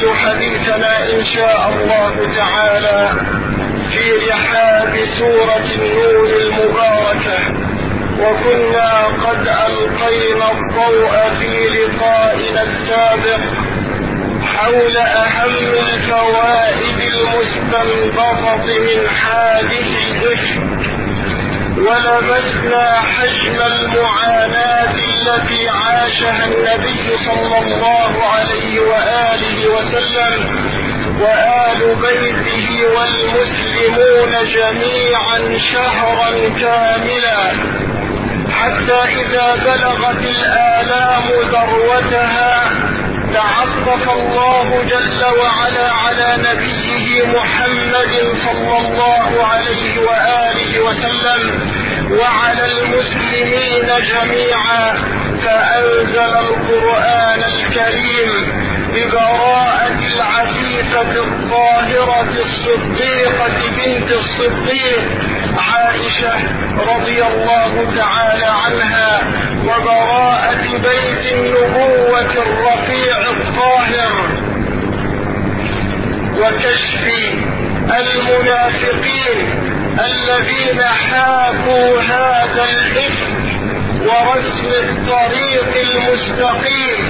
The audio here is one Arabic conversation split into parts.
نواصل حديثنا إن شاء الله تعالى في رحاب سورة النور المباركة. وكنا قد ألقينا الضوء في لقائنا السابق حول أهم الفوائد المستنبطة من حادث الإفك. ولمسنا حجم المعاناة التي عاشها النبي صلى الله عليه وآله وسلم وآل بيته والمسلمون جميعا شهرا كاملا. حتى إذا بلغت الآلام ذروتها تعطف الله جل وعلا على نبيه محمد صلى الله عليه وآله وسلم وعلى المسلمين جميعا فأنزل القرآن الكريم ببراءة العفيفة الطاهرة الصديقة بنت الصديق عائشة رضي الله تعالى عنها. المنافقين الذين حاكوا هذا الإثم ورسم الطريق المستقيم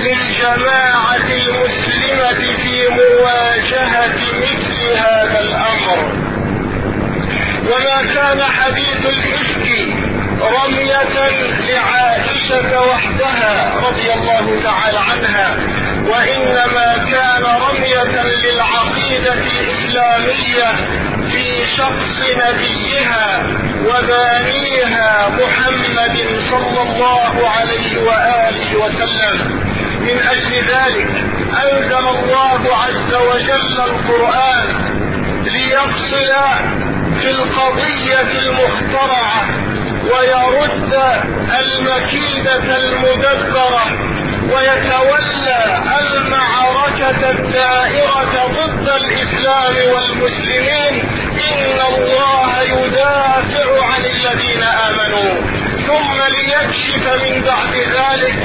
للجماعة المسلمة في مواجهة مثل هذا الأمر. وما كان حديث الإفك رمية لعائشة وحدها رضي الله تعالى عنها وإنما كان رمية للعقيدة الإسلامية في شخص نبيها وبانيها محمد صلى الله عليه وآله وسلم. من أجل ذلك أنزل الله عز وجل القرآن ليفصل في القضية المخترعة ويرد المكيدة المدبرة ويتولى المعركة الدائرة ضد الإسلام والمسلمين إن الله يدافع عن الذين آمنوا. ثم ليكشف من بعد ذلك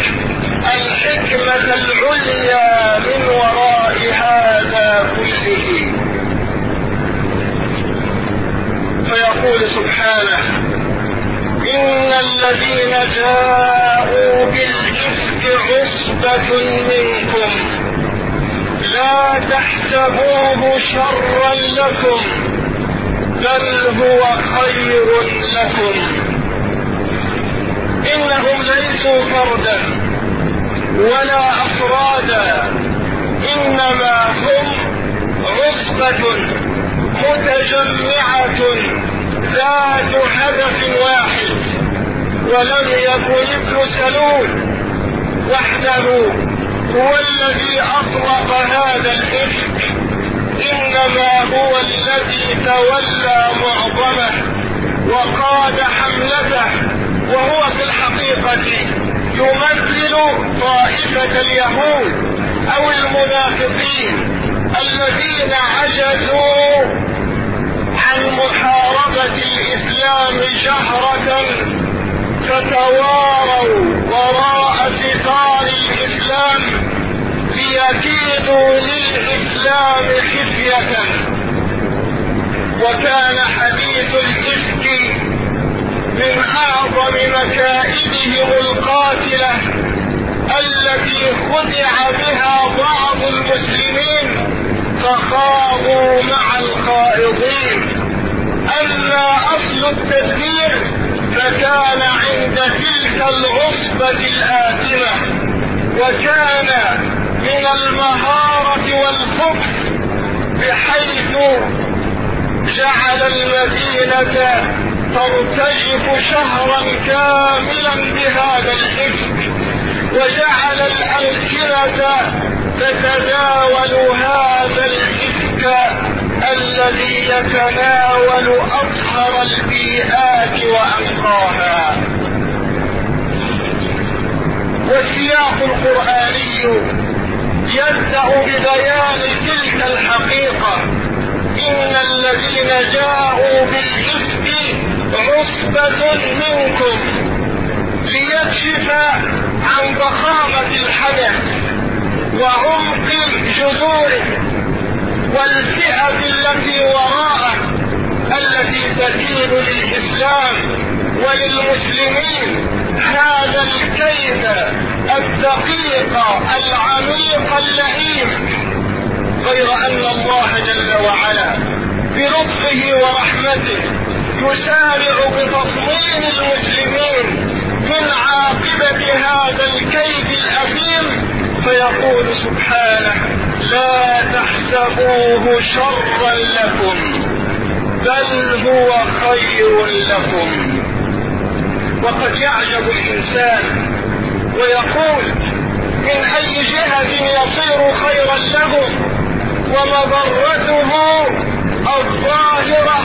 الحكمة العليا من وراء هذا كله. فيقول سبحانه إن الذين جاءوا بالإفك عصبة منكم لا تحسبوه شرا لكم بل هو خير لكم. إنهم ليسوا فردا ولا أفرادا إنما هم عصبة متجمعة ذات هدف واحد ولم يكن ابن سلول. وحده هو الذي أطلق هذا الإفك إنما هو الذي تولى معظمه وقاد حملته وهو في الحقيقة يمثل طائفة اليهود أو المنافقين الذين عجزوا عن محاربة الإسلام جهرة فتواروا وراء ليكيدوا للإسلام خفية. وكان حديث الإفك من أعظم مكائدهم القاتلة التي خدع بها بعض المسلمين فخاضوا مع الخائضين أما أصل التدبير فكان عند تلك العصبة الآثمة وكان من المهارة والخبث بحيث جعل المدينة ترتجف شهرا كاملا بهذا الإفك وجعل الألسنة تتناول هذا الإفك الذي يتناول أطهر البيئات وأنقاها. والسياق القرآني يبدأ ببيان تلك الحقيقة. إن الذين جاءوا بالإفك عصبة منكم. ليكشف عن ضخامة الحدث وعمق جذوره والفئة التي وراءه التي تكيد للإسلام وللمسلمين. هذا الكيد الدقيق العميق اللئيم غير أن الله جل وعلا بلطفه ورحمته يسارع بتطمين المسلمين من عاقبة هذا الكيد الأثيم فيقول سبحانه لا تحسبوه شرا لكم بل هو خير لكم. وقد يعجب الإنسان ويقول من أي جهة يصير خيرا لهم ومضرته الظاهرة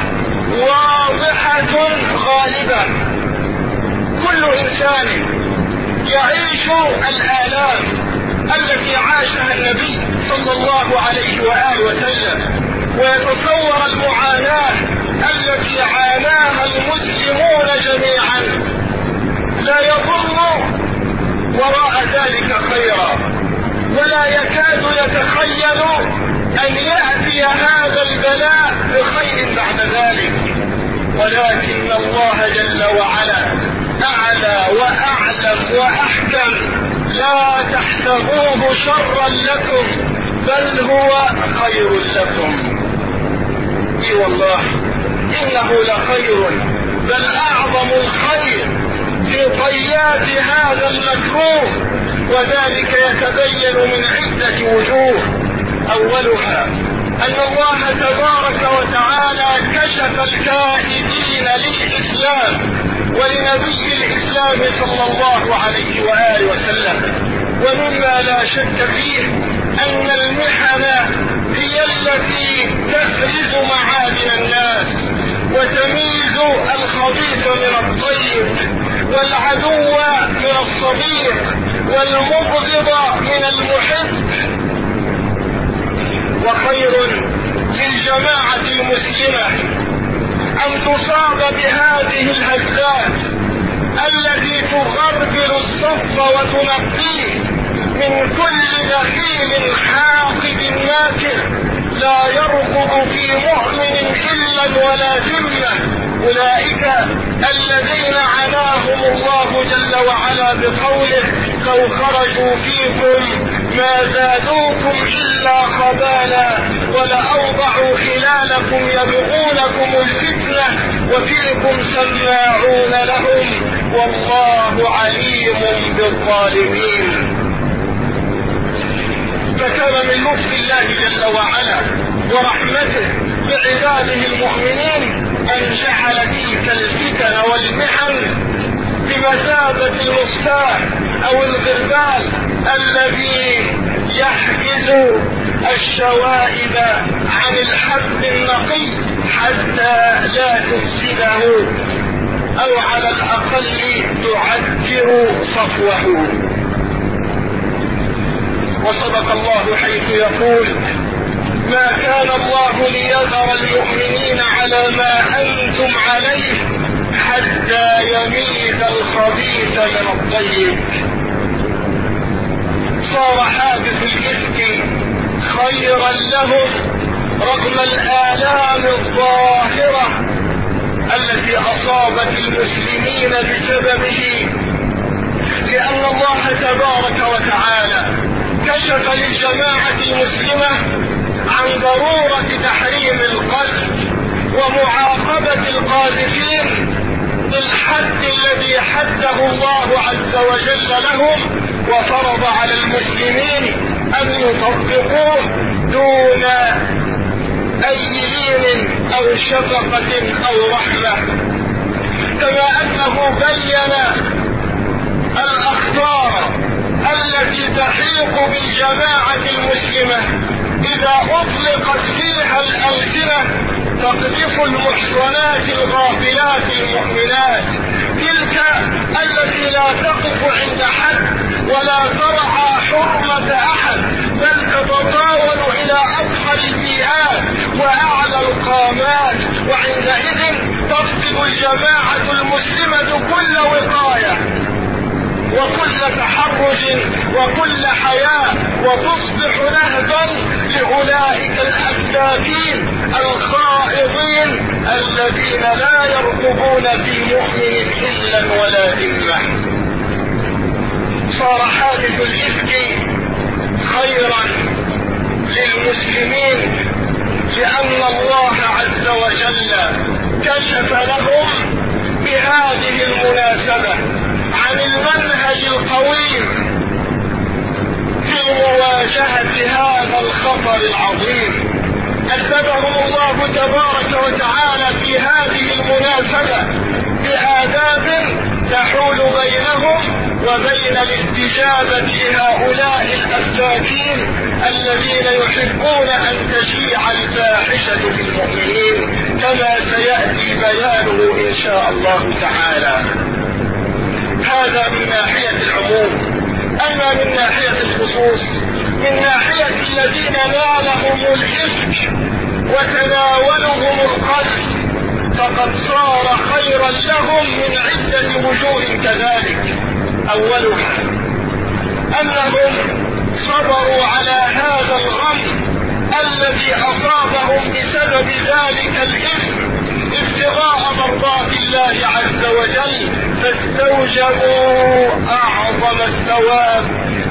واضحة غالبة؟ كل إنسان يعيش الآلام التي عاشها النبي صلى الله عليه وآله وسلم ويتصور المعاناة التي عاناها المسلمون جميعا لا يظن وراء ذلك خيرا ولا يكاد يتخيل ان ياتي هذا البلاء بخير بعد ذلك ولكن الله جل وعلا اعلى واعلم واحكم لا تحسبوه شرا لكم بل هو خير لكم. إي والله إنه لخير بل أعظم الخير في طيات هذا المكروه وذلك يتبين من عدة وجوه. أولها أن الله تبارك وتعالى كشف الكائدين للإسلام. ولنبي الإسلام صلى الله عليه وآله وسلم. ومما لا شك فيه أن المحن هي التي تفرز معادن الناس وتميز الخبيث من الطيب والعدو من الصديق والمبغض من المحب وخير للجماعة المسلمة أن تصاب بهذه الهزات التي تغربل الصف وتنقيه من كل دخيل حاقد ماكر لا يرقب في مؤمن إلا ولا ذمة. أولئك الذين عناهم الله جل وعلا بقوله لو خرجوا فيكم ما زادوكم إلا خبالا ولأوضعوا خلالكم يبغونكم الفتنة وفيكم سماعون لهم والله عليم بالظالمين. فكان من لطف الله جل وعلا ورحمته بعباده المؤمنين أن جعل تلك الفتن والمحن بمثابة المصباح أو الغربال الذي يحجز الشوائب عن الحب النقي حتى لا تفسده أو على الأقل تعكر صفوه. وصدق الله حيث يقول ما كان الله ليذر المؤمنين على ما أنتم عليه حتى يميز الخبيث من الطيب. صار حادث الإفك خيرا لهم رغم الآلام الظاهرة التي أصابت المسلمين بسببه. لأن الله تبارك وتعالى كشف للجماعة المسلمة عن ضرورة تحريم القتل ومعاقبة القاذفين بالحد الذي حده الله عز وجل لهم وفرض على المسلمين أن يطبقوه دون أي لين أو شفقة أو رحمة. كما أنه بين الأخطار التي تحيق بالجماعة المسلمة إذا أطلقت فيها الألسنة تقذف المحصنات الغافلات المؤمنات. تلك التي لا تقف عند حد ولا ترعى حرمة أحد بل تتطاول إلى أدخل البيئات وأعلى القامات. وعندئذ تفقد الجماعة المسلمة كل وقاية. وكل تحرج وكل حياة وتصبح نهبا لأولئك الأفلاكين الخائضين الذين لا يرقبون في مؤمن إلا ولا ذمة. صار حادث الإفك خيرا للمسلمين لأن الله عز وجل كشف لهم بهذه المناسبة. عن المنهج القويم في مواجهة هذا الخطر العظيم. أدبهم الله تبارك وتعالى في هذه المناسبة بآداب تحول بينهم وبين الاستجابة لهؤلاء الأساكين الذين يحبون أن تشيع الفاحشة في المؤمنين. كما سيأتي بيانه إن شاء الله تعالى هذا من ناحية العموم أما من ناحية الخصوص من ناحية الذين نالهم الإفك وتناولهم القتل فقد صار خيرا لهم من عدة وجوه كذلك. أولها أنهم صبروا على هذا الغم الذي أصابهم بسبب ذلك الإثم ابتغاء مرضات الله عز وجل فاستوجبوا أعظم الثواب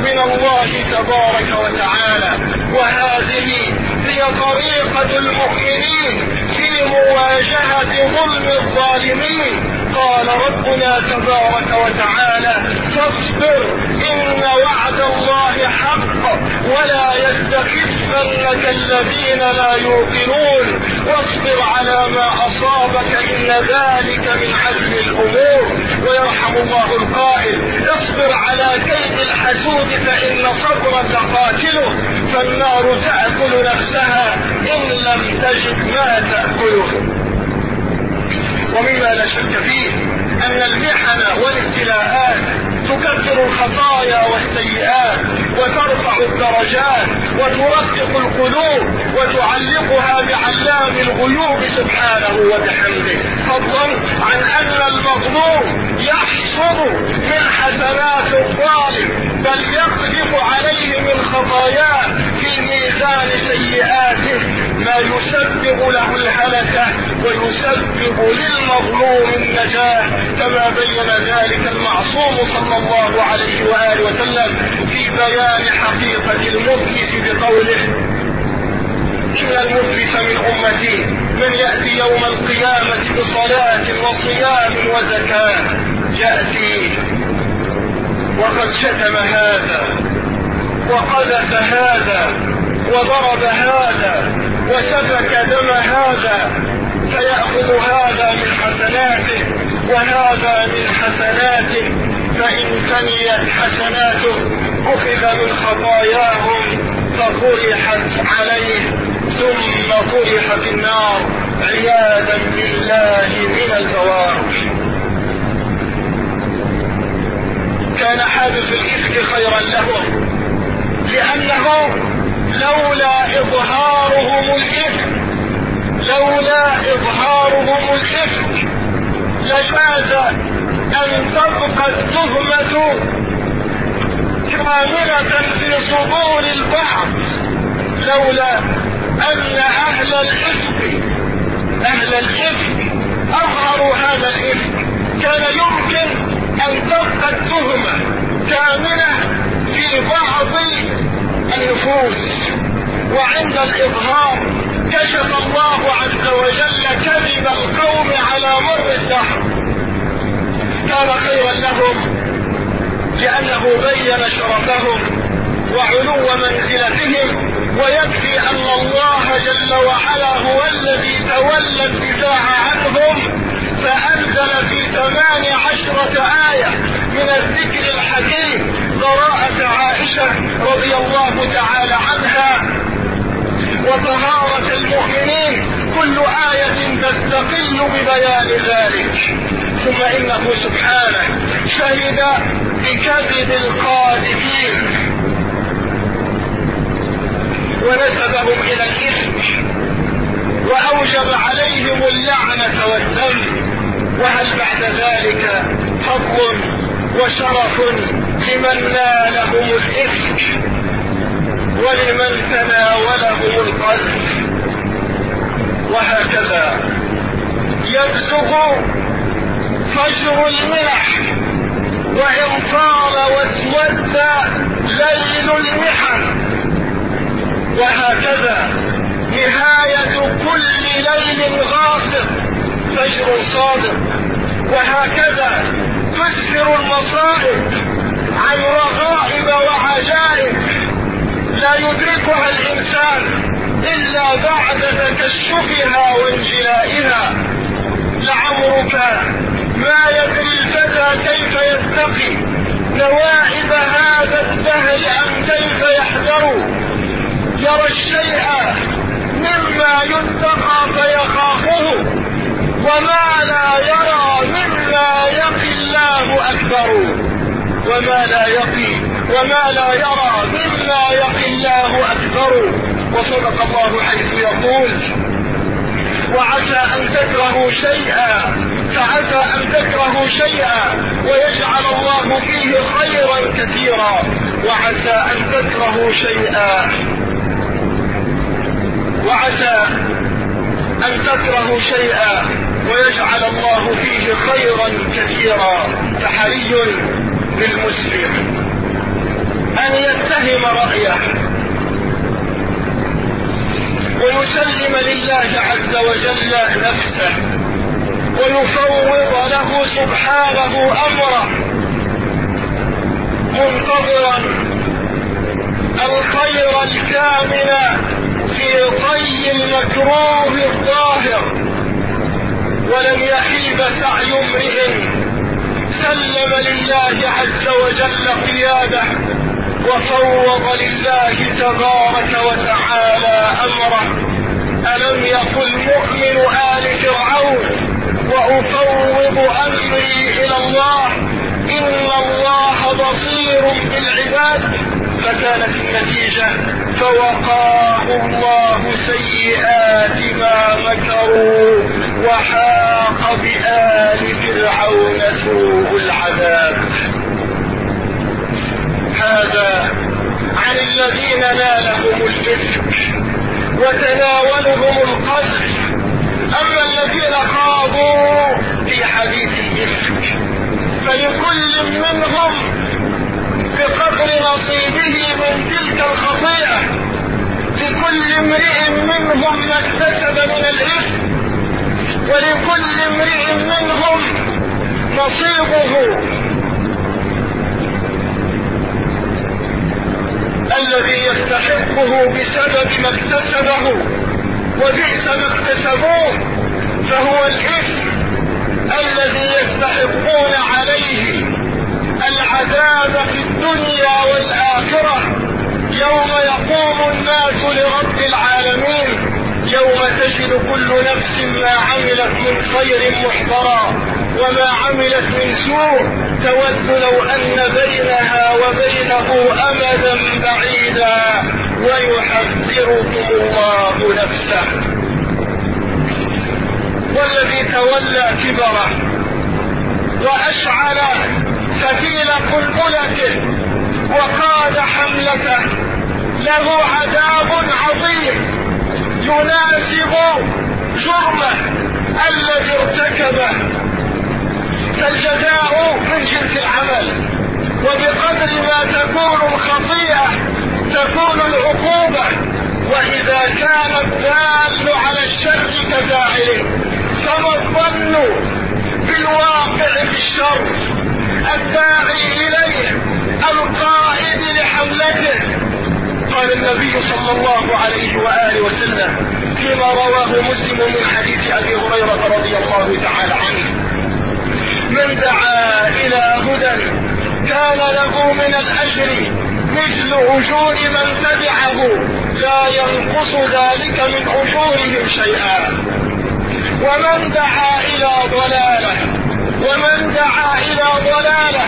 من الله تبارك وتعالى. وهذه هي طريقة المؤمنين في مواجهة ظلم الظالمين. قال ربنا تبارك وتعالى فاصبر إن وعد الله حق ولا يستخفنك الذين لا يوقنون واصبر على ما أصابك إن ذلك من حزم الأمور ويرحم الله القائل اصبر على كيد الحسود فإن صبرك قاتله فالنار تأكل نفسها إن لم تجد ما تأكله ومما لا شك فيه أن المحن والابتلاءات تكفر الخطايا والسيئات وترفع الدرجات وترقق القلوب وتعلقها بعلام الغيوب سبحانه وبحمده. فضلا عن أن المظلوم يحصد من حسنات الظالم بل يقذف عليه من خطاياه في ميزان سيئاته ما يسبب له الهلكة ويسبب للمظلوم النجاة كما بين ذلك المعصوم صلى الله عليه وآله وسلم في بيان حقيقة المفلس بقوله إن المفلس من أمتي من يأتي يوم القيامة بصلاة وصيام وزكاة يأتي وقد شتم هذا وقذف هذا وضرب هذا وسفك دم هذا فيأخذ هذا من حسناته وهذا من حسناته فإن فنيت حسناته أخذ من خطاياهم فطرحت عليه ثم طرح في النار. عياذا بالله من الفواحش. كان حادث الإفك خيرا لهم لأنه لولا إظهارهم الإفك لولا إظهارهم الإفك لجاز أن تبقى التهمة كاملة في صدور البعض. لولا أن أهل الإفك أهل الإفك أظهروا هذا الإفك. كان يمكن أن تبقى التهمة كاملة في بعض النفوس. وعند الإظهار كشف الله عز وجل كذب القوم على مر الدهر. كان خيرا لهم لأنه بين شرفهم وعلو منزلتهم ويكفي أن الله جل وعلا هو الذي تولى الدفاع عنهم. فأنزل في ثمان عشرة آية من الذكر الحكيم براءة عائشة رضي الله تعالى عنها وطهارة المؤمنين كل آية تستقل ببيان ذلك. ثم إنه سبحانه شهد بكذب القاذفين ونسبهم إلى الإثم. وأوجب عليهم اللعنة والذنب. وهل بعد ذلك فضل وشرف لمن نالهم الإفك ممن تناوله القلب؟ وهكذا يبزغ فجر المنح وإن طال واسود ليل المحن. وهكذا نهاية كل ليل غاصب. فجر صادق. وهكذا تسفر المصائب عن رغائب وعجائب. لا يدركها الإنسان إلا بعد تكشفها وانجلائها. لعمرك ما يدري الفتى كيف يتقي. نوائب هذا الدهر أم كيف يحذر. يرى الشيء مما يتقى فيخافه. وما لا يرى مما يقي الله أكبر. وما لا يقي وما لا يرى مما يقي الله أكبر. وصدق الله حيث يقول وعسى أن تكرهوا شيئا فعسى أن تكرهوا شيئا ويجعل الله فيه خيرا كثيرا. وعسى أن تكرهوا شيئا. وعسى أن تكرهوا شيئا ويجعل الله فيه خيرا كثيرا. فحري بالمسلم. أن يتهم رأيه. ويسلم لله عز وجل نفسه. ويفوض له سبحانه أمره. منتظرا الخير الكامل في طي المكروه الظاهر. ولن يخيب سعي امرئ. سلم لله عز وجل قياده وفوض لله تبارك وتعالى أمره. ألم يقل مؤمن آل فرعون وأفوض أمري إلى الله؟ إن الله بصير بالعباد. فكانت النتيجة فوقاه الله سيئات ما مكروا وحاق بآل فرعون سوء العذاب. هذا عن الذين نالهم الإفك وتناولهم القذف. أما الذين خاضوا في حديث الإفك فلكل منهم بقدر نصيبه من تلك الخطيئة. لكل امرئ منهم ما اكتسب من الإثم ولكل امرئ منهم نصيبه. الذي يستحقه بسبب ما اكتسبه وبئس ما اكتسبوه فهو الإثم الذي يستحقون عليه العذاب في يوم يقوم الناس لرب العالمين يوم تجد كل نفس ما عملت من خير محضرا وما عملت من سوء تود لو أن بينها وبينه أمدا بعيدا ويحذركم الله نفسه. والذي تولى كبره وأشعل فتيل قلقلته وقاد حملته له عذاب عظيم. يناسب جرمه الذي ارتكبه. فالجزاء من جنس العمل. وبقدر ما تكون الخطيئة تكون العقوبة. وإذا كان الدال على الشر كفاعله فما الظن بالواقع بالشر؟ الداعي إليه القائد لحملته. قال النبي صلى الله عليه وآله وسلم فيما رواه مسلم من حديث أبي هريرة رضي الله تعالى عنه. من دعا إلى هدى كان له من الأجر مثل أجور من تبعه. لا ينقص ذلك من أجورهم شيئا. ومن دعا إلى ضلالة ومن دعا إلى ضلالة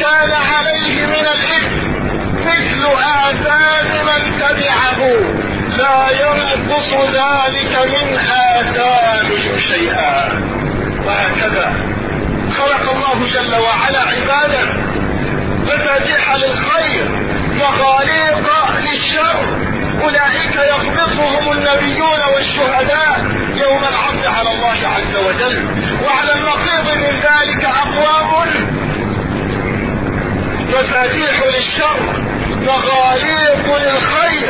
كان عليه من الإثم. مثل آثام من تبعه. لا ينقص ذلك من آثامهم شيئا. وهكذا. خلق الله جل وعلا عبادا. مفاتيح للخير مغاليق للشر. شهداء يوم العرض على الله عز وجل. وعلى النقيض من ذلك أقوام مفاتيح للشر. مغاليق للخير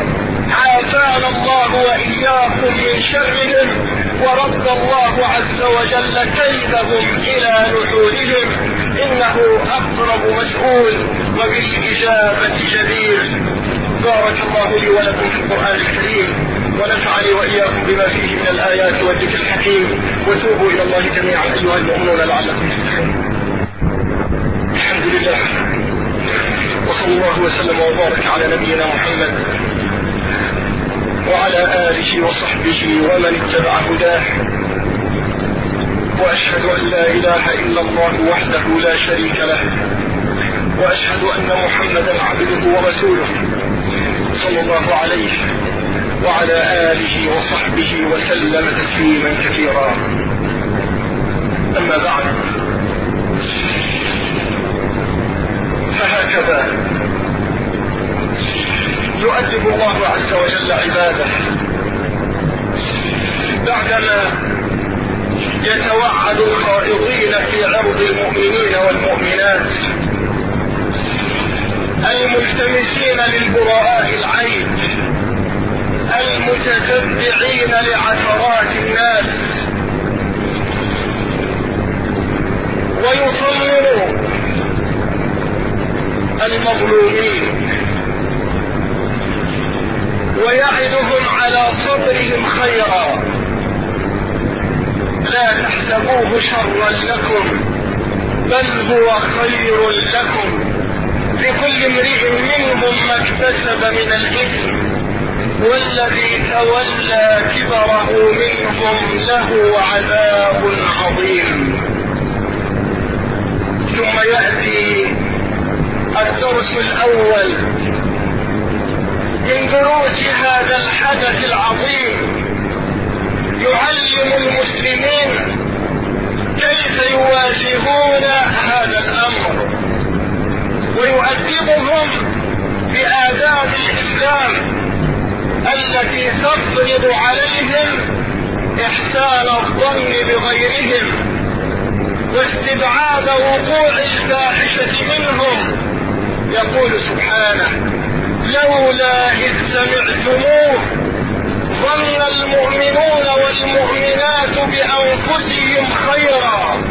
عافانا الله وإياكم من شرهم ورد الله عز وجل كيدهم إلى نحورهم. إنه أقرب مسؤول وبالإجابة جدير بارك الله لي ولكم في القرآن الكريم. ونفعني وإياكم بما فيه من الآيات والذكر الحكيم. وتوبوا إلى الله جميعا أيها المؤمنون لعلكم تفلحون الحمد لله وصلى الله وسلم وبارك على نبينا محمد وعلى آله وصحبه ومن اتبع هداه. وأشهد أن لا إله إلا الله وحده لا شريك له. وأشهد أن محمدا عبده ورسوله صلى الله عليه وعلى آله وصحبه وسلم تسليما كثيرا. أما بعد فهكذا يؤدب الله عز وجل عباده. بعدما يتوعد الخائضين في عرض المؤمنين والمؤمنات الملتمسين للبراء العين المتتبعين لعثرات الناس ويطمن المظلومين. ويعدهم على صبرهم خيرا. لا تحسبوه شرا لكم بل هو خير لكم. لكل امرئ منهم ما اكتسب من الإثم والذي تولى كبره منهم له عذاب عظيم. ثم يأتي الدرس الأول من دروس هذا الحدث العظيم يعلم المسلمين كيف يواجهون هذا الأمر ويؤدبهم بآداب الإسلام التي تفرض عليهم إحسان الظن بغيرهم واستبعاد وقوع الفاحشة منهم. يقول سبحانه لولا إذ سمعتموه ظن المؤمنون والمؤمنات بأنفسهم خيرا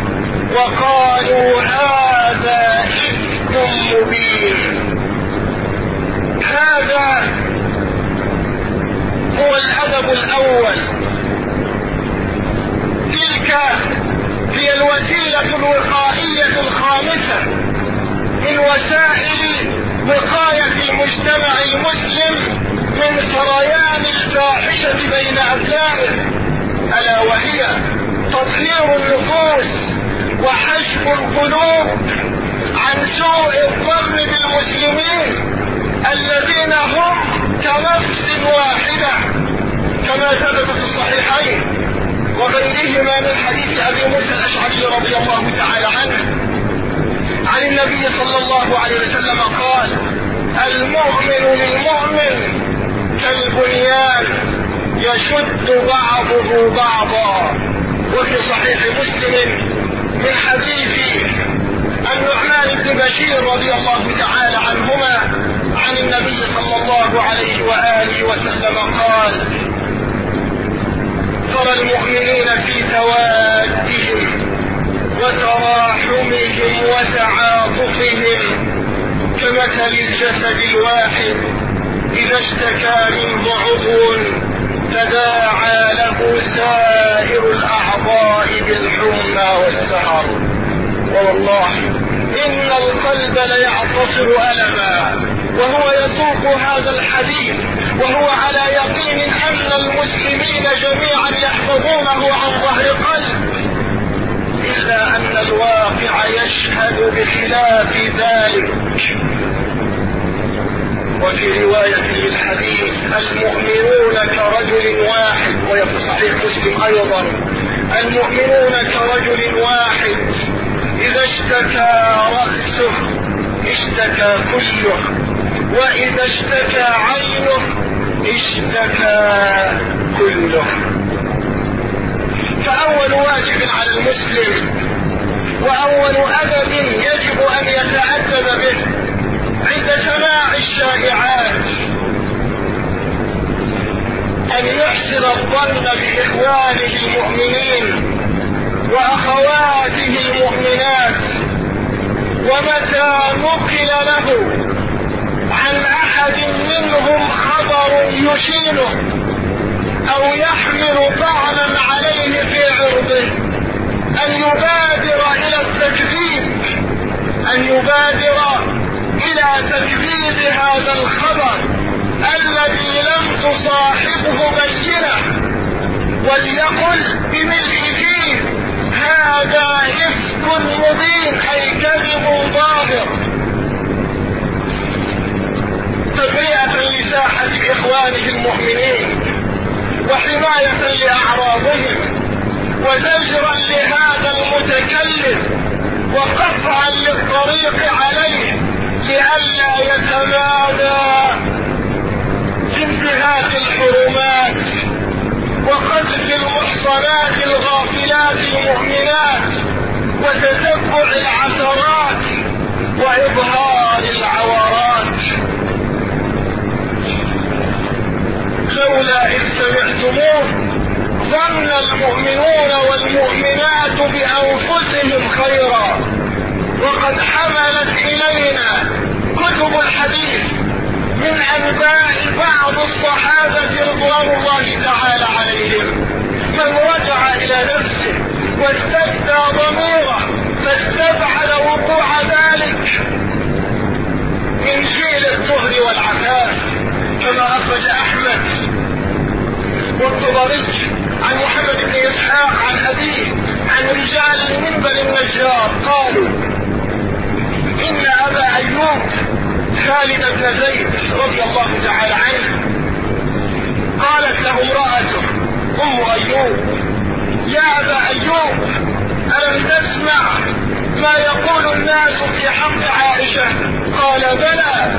وقالوا هذا إفك مبين. هذا هو الأدب الأول تلك هي الوسيلة الوقائية الخامسة من وسائل وقاية المجتمع المسلم من سريان الفاحشة بين أبنائه ألا وهي تطهير النفوس وحشف القلوب عن سوء الظن بالمسلمين الذين هم كنفس واحدة كما ثبت في الصحيحين وغيرهما من حديث أبي موسى الأشعري رضي الله تعالى عنه. عن النبي صلى الله عليه وسلم قال المؤمن للمؤمن كالبنيان يشد بعضه بعضا. وفي صحيح مسلم من حديث النعمان بن بشير رضي الله تعالى عنهما عن النبي صلى الله عليه وآله وسلم قال ترى المؤمنين في توادهم وتراحمهم وتعاطفهم كمثل الجسد الواحد إذا اشتكى منه عضو القلب ليعتصر ألما. وهو يسوق هذا الحديث وهو على يقين أن المسلمين جميعا يحفظونه عن ظهر قلب. إلا أن الواقع يشهد بخلاف ذلك. وفي رواية للحديث المؤمنون كرجل واحد وفي صحيح مسلم أيضا المؤمنون كرجل واحد إذا اشتكى رأسه اشتكى كله. وإذا اشتكى عينه اشتكى كله. فأول واجب على المسلم وأول أدب يجب أن يتأدب به عند سماع الشائعات أن يحسن الظن بإخوانه المؤمنين. وأخواته المؤمنات ومتى نقل له عن أحد منهم خبر يشينه أو يحمل طعنا عليه في عرضه أن يبادر إلى التكذيب أن يبادر إلى تكذيب هذا الخبر الذي لم تصاحبه بينة وليقل بملء فيه هذا إفك مبين أي كذب ظاهر. تبرئة لساحة إخوانه المؤمنين وحماية لأعراضهم وزجرا لهذا المتكلم وقطعا للطريق عليه لئلا يتمادى في انتهاك الحرمات. وقذف المحصنات الغافلات المؤمنات وتتبع العثرات وإظهار العورات. لولا إذ سمعتموه ظن المؤمنون والمؤمنات بأنفسهم خيرا. وقد حملت إلينا كتب الحديث من أنباء بعض الصحابة رضوان الله تعالى عليهم من رجع إلى نفسه واستبدى ضميره فاستبعد وقوع ذلك من جيل الطهر والعفاف كما أخرج أحمد والطبري عن محمد بن إسحاق عن أبيه عن رجال من بني النجار قالوا إن أبا أيوب خالد بن زيد رضي الله تعالى عنه قالت له امرأته أم أيوب يا أبا أيوب ألم تسمع ما يقول الناس في حق عائشة؟ قال بلى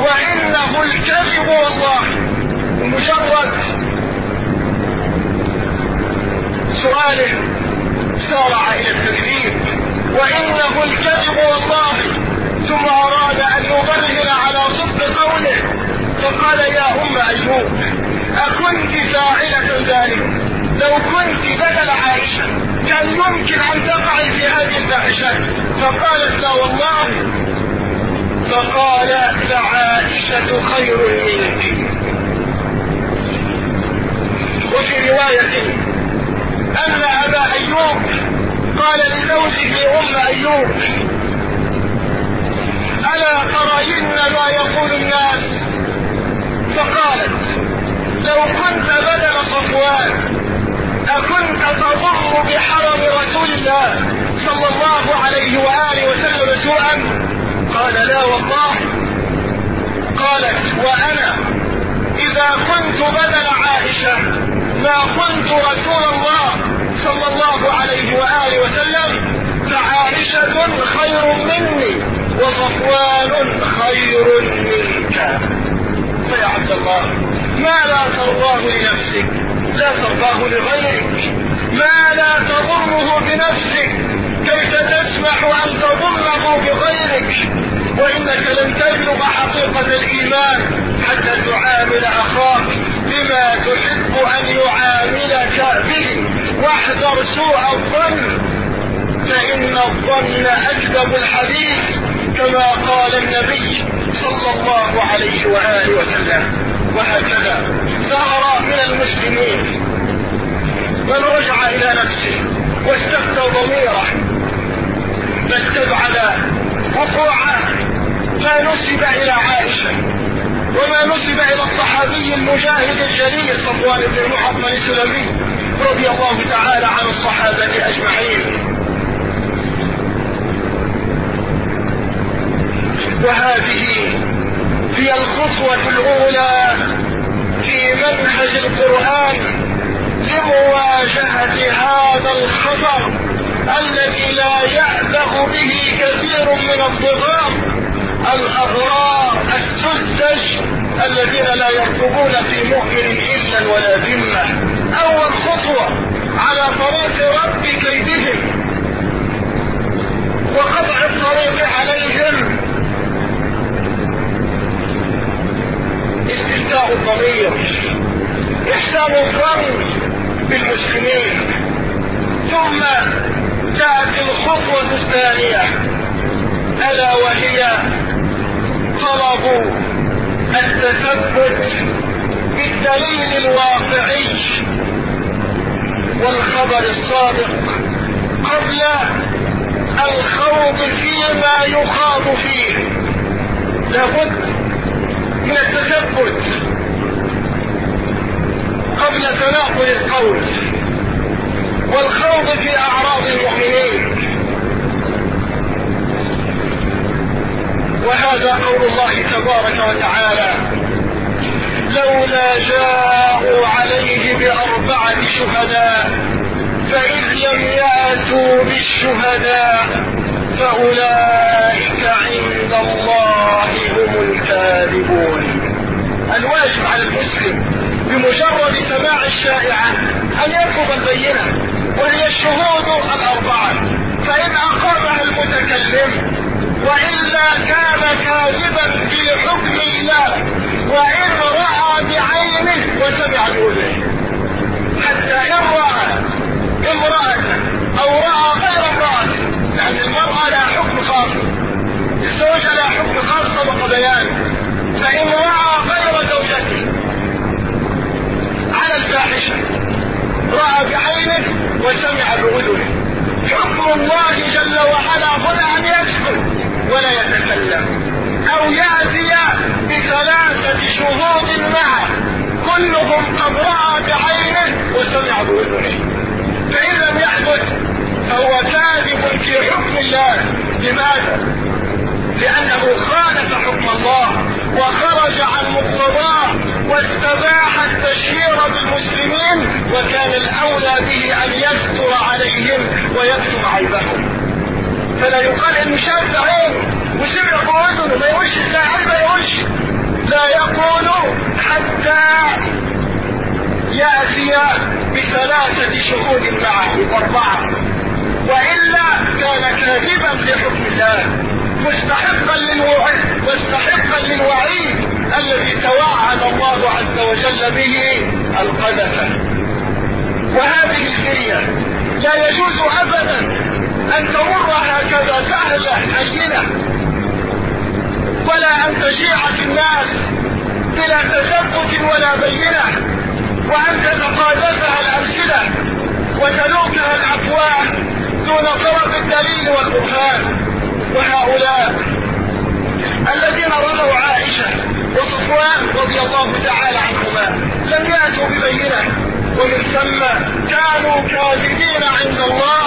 وإنه الكذب والله. مجرد سؤاله سارع إلى التكذيب وإنه الكذب والله. ثم أراد أن يبرهن على صدق قوله فقال يا أم أيوب أكنت فاعلة ذلك؟ لو كنت بدل عائشة كان يمكن أن تقعي في هذه الفاحشة فقالت لا والله. فقال فعائشة خير منك. وفي رواية أن أبا أيوب قال لزوجه أم أيوب ألا ترين ما يقول الناس؟ فقالت لو كنت بدل صفوان أكنت تضر بحرم رسول الله صلى الله عليه وآله وسلم سوءا؟ قال لا والله. قالت وأنا إذا كنت بدل عائشة ما كنت رسول الله صلى الله عليه وآله وسلم فعائشة خير مني وصفوان خير منك. فيا عبد الله ما لا ترضاه لنفسك؟ لا ترضاه لغيرك. ما لا تضره بنفسك. كيف تسمح أن تضره بغيرك؟ وإنك لن تبلغ حقيقة الإيمان حتى تعامل أخاك بما تحب أن يعاملك به. واحذر سوء الظن. فإن الظن أكذب الحديث كما قال النبي صلى الله عليه وآله وسلم. وهكذا. ظهر من المسلمين. من رجع إلى نفسه واستفتى ضميره فاستبعد وقوع ما نسب إلى عائشة وما نسب إلى الصحابي المجاهد الجليل صفوان بن المعطل السلمي رضي الله تعالى عن الصحابة أجمعين. وهذه هي الخطوة الأولى في منهج القرآن لمواجهة هذا الخطر الذي لا يأبه به كثير من الضغام الأغرار السذج الذين لا يرقبون في مؤمن إلا ولا ذمة. أول خطوة على طريق رد كيدهم وقطع الطريق عليهم استفتاء الضمير احسان الظن بالمسلمين. ثم تاتي الخطوة الثانية. ألا وهي طلب التثبت بالدليل الواقعي والخبر الصادق قبل الخوض فيما يخاض فيه. لابد من التثبت. قبل تناقل القول. والخوض في أعراض المؤمنين. وهذا قول الله تبارك وتعالى لولا جاءوا عليه بأربعة شهداء فإذ لم يأتوا بالشهداء. فأولئك عند الله هم الكاذبون. الواجب على المسلم بمجرد سماع الشائعة أن يرفض البينة وهي الشهود الأربعة. فإن أقامها المتكلم وإلا كان كاذبا في حكم الله وإن رأى بعينه وسمع بأذنه. حتى إن رأى امرأة أو رأى غير امرأة لأن المرأة لها حكم خاص الزوجة لها حكم خاص سبق بيانه فإن رأى غير زوجته على الفاحشة رأى بعينه وسمع بأذنه حكم الله جل وعلا هنا أن يسكت ولا يتكلم أو يأتي بثلاثة شهود معه كلهم قد رأى بعينه وسمع بأذنه فإن لم يحدث فهو كاذب في حكم الله لماذا؟ لأنه خالف حكم الله وخرج عن مقتضاه واستباح التشهير بالمسلمين وكان الأولى به أن يستر عليهم ويكتم عيبهم فلا يقال انه شاف عين وسمع بأذنه ما يقولش لا ما يقولش لا يقول حتى يأتي بثلاثة شهود معه أربعة وإلا كان كاذبا في حكم الله مستحقا للوعيد مستحقا للوعيد الذي توعد الله عز وجل به وهذه الفرية لا يجوز أبدا أن تمر هكذا سهلة هينة ولا أن تشيع في الناس بلا تثبت ولا بينة وأن تتقاذفها الأمثلة وتلوكها الأفواه دون طلب الدليل والبرهان وهؤلاء الذين رموا عائشة وصفوان رضي الله تعالى عنهما لم يأتوا ببينة ومن ثم كانوا كاذبين عند الله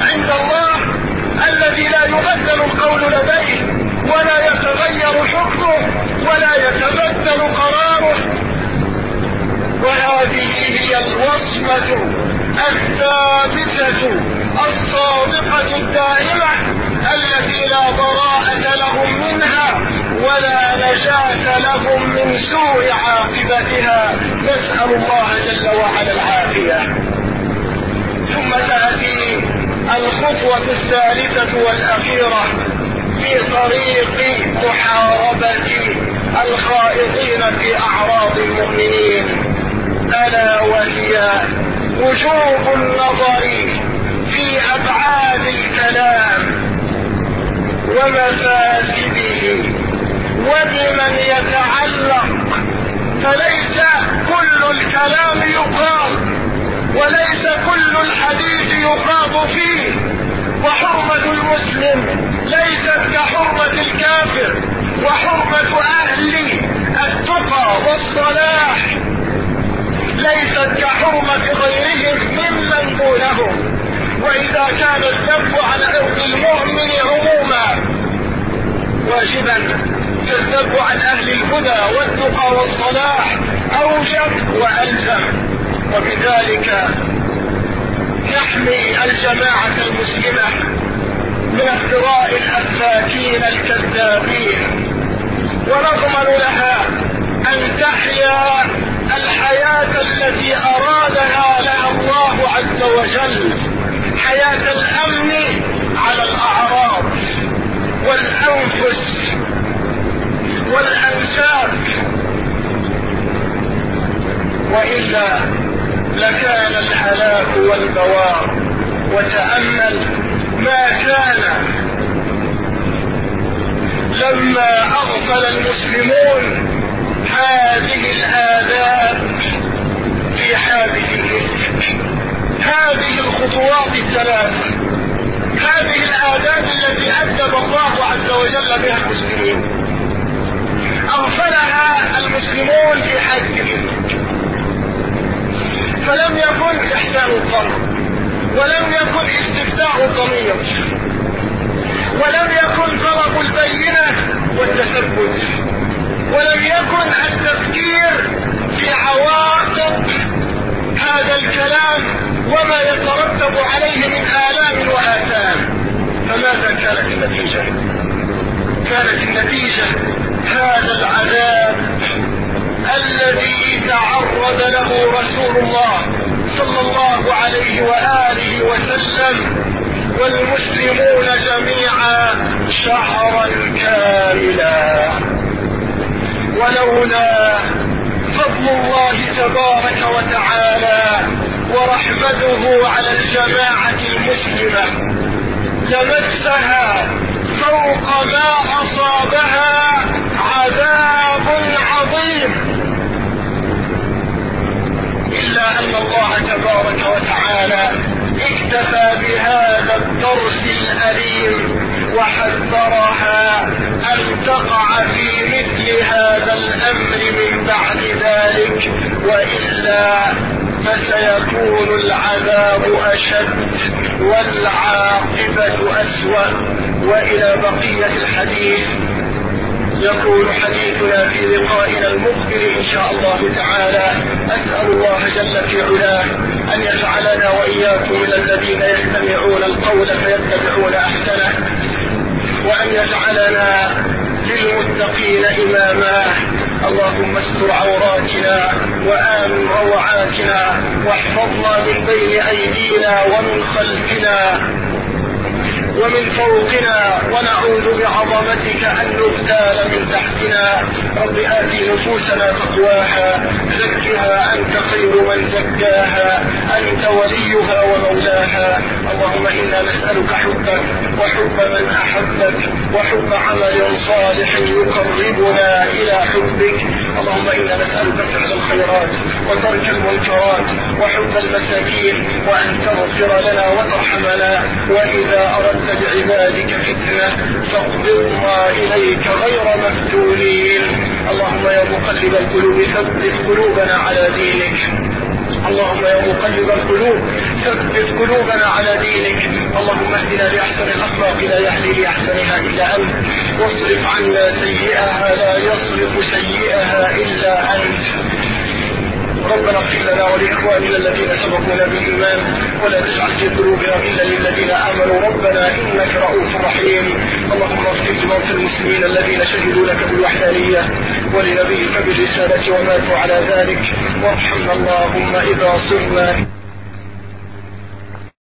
عند الله الذي لا يبدل القول لديه ولا يتغير حكمه ولا يتبدل قراره. وهذه هي الوصمة الثابتة الصادقة الدائمة. التي لا براءة لهم منها ولا نجاة لهم من سوء عاقبتها. نسأل الله جل وعلا العافية. ثم تأتي الخطوة الثالثة والأخيرة في طريق محاربة الخائضين في أعراض المؤمنين. ألا وهي وجوب النظر في أبعاد الكلام. ومفاسده وبمن يتعلق فليس كل الكلام يقال وليس كل الحديث يخاض فيه. وحرمة المسلم ليست كحرمة الكافر وحرمة أهل التقى والصلاح ليست كحرمة غيرهم ممن دونهم. وإذا كان الذب عن عرض المؤمن عموما. واجبا فالذب عن أهل الهدى والتقى والصلاح أوجب وألزم. وبذلك نحمي الجماعة المسلمة من افتراء الأفاكين الكذابين. ونضمن لها أن تحيا الحياة التي أرادها لها الله عز وجل حياة الأمن على الأعراض والأنفس والأنساب. وإلا لكان الحلاك والبوار وتأمل ما كان. لما أغفل المسلمون هذه الآداب في هذه هذه الخطوات الثلاث. هذه الآداب التي أدب الله عز وجل بها المسلمين. أغفلها المسلمون في حياتهم فلم يكن إحسان الظن ولم يكن استفتاء الضمير ولم يكن طلب البينة والتثبت. ولم يكن التفكير في عواقب هذا الكلام وما يترتب عليه من آلام وآثام. فماذا كانت النتيجة؟ كانت النتيجة هذا العذاب الذي تعرض له رسول الله صلى الله عليه وآله وسلم والمسلمون جميعا شهرا كاملا. ولولا فضل الله تبارك وتعالى ورحمته على الجماعة المسلمة. لمسها فوق ما أصابها عذاب عظيم. إلا أن الله تبارك وتعالى اكتفى بهذا الدرس الأليم. وحذرها أن تقع في مثل هذا الأمر من بعد ذلك وإلا فسيكون العذاب أشد والعاقبة أسوأ. وإلى بقية الحديث يكون حديثنا في لقائنا المقبل إن شاء الله تعالى. أسأل الله جل في علاه أن يجعلنا وإياكم من الذين يستمعون القول فيتبعون أحسنه. وأن يجعلنا للمتقين إماما. اللهم استر عوراتنا وآمن روعاتنا واحفظنا من بين أيدينا ومن خلفنا. ومن فوقنا ونعوذ بعظمتك أن نغتال من تحتنا. رب آت نفوسنا تقواها زكها أنت خير من زكاها أنت وليها ومولاها. اللهم إنا نسألك حبك وحب من أحبك وحب عمل صالح يقربنا إلى حبك. اللهم إنا نسألك فعل الخيرات وترك المنكرات وحب المساكين وأن تغفر لنا وترحمنا. وإذا أردت بعبادك فتنة فاقبضنا إليك غير مفتونين. اللهم يا مقلب القلوب ثبت قلوبنا على دينك. اللهم يا مقلب القلوب ثبت قلوبنا على دينك. اللهم اهدنا لأحسن الأخلاق لا يهدي لأحسنها إلا أنت. واصرف عنا سيئها لا يصرف سيئها إلا أنت. ربنا اغفر لنا ولإخواننا الذين سبقونا بالإيمان ولا تجعل في قلوبنا غلا للذين آمنوا. ربنا إنك رؤوف رحيم. اللهم اغفر لموتى المسلمين الذين شهدوا لك بالوحدانية ولنبيك بالرسالة وماتوا على ذلك. وارحمنا اللهم إذا صرنا.